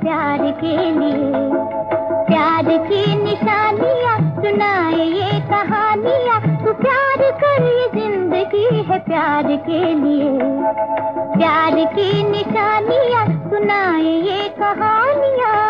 प्यार के लिए, प्यार की निशानियाँ सुनाए ये कहानियाँ। तू प्यार कर, ये ज़िंदगी है प्यार के लिए। प्यार की निशानियाँ सुनाए ये कहानियाँ।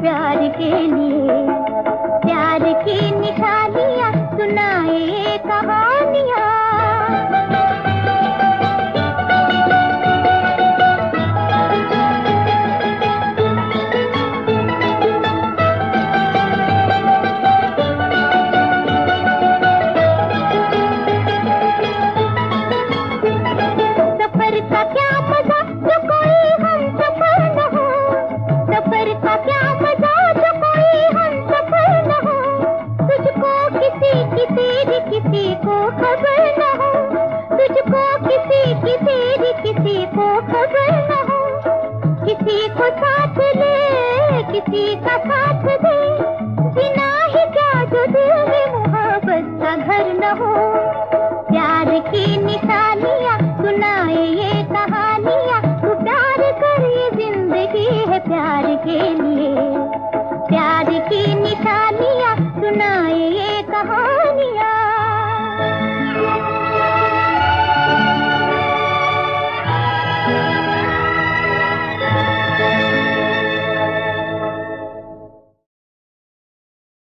प्यार के लिए प्यार की निशानियाँ सुनाए ये किसी को साथ ले, किसी का साथ दे। बिना ही क्या जो दिल में मोहब्बत का घर न हो। प्यार की निशानियाँ, सुनाए ये कहानियाँ। तू प्यार कर, ये ज़िंदगी है प्यार के लिए।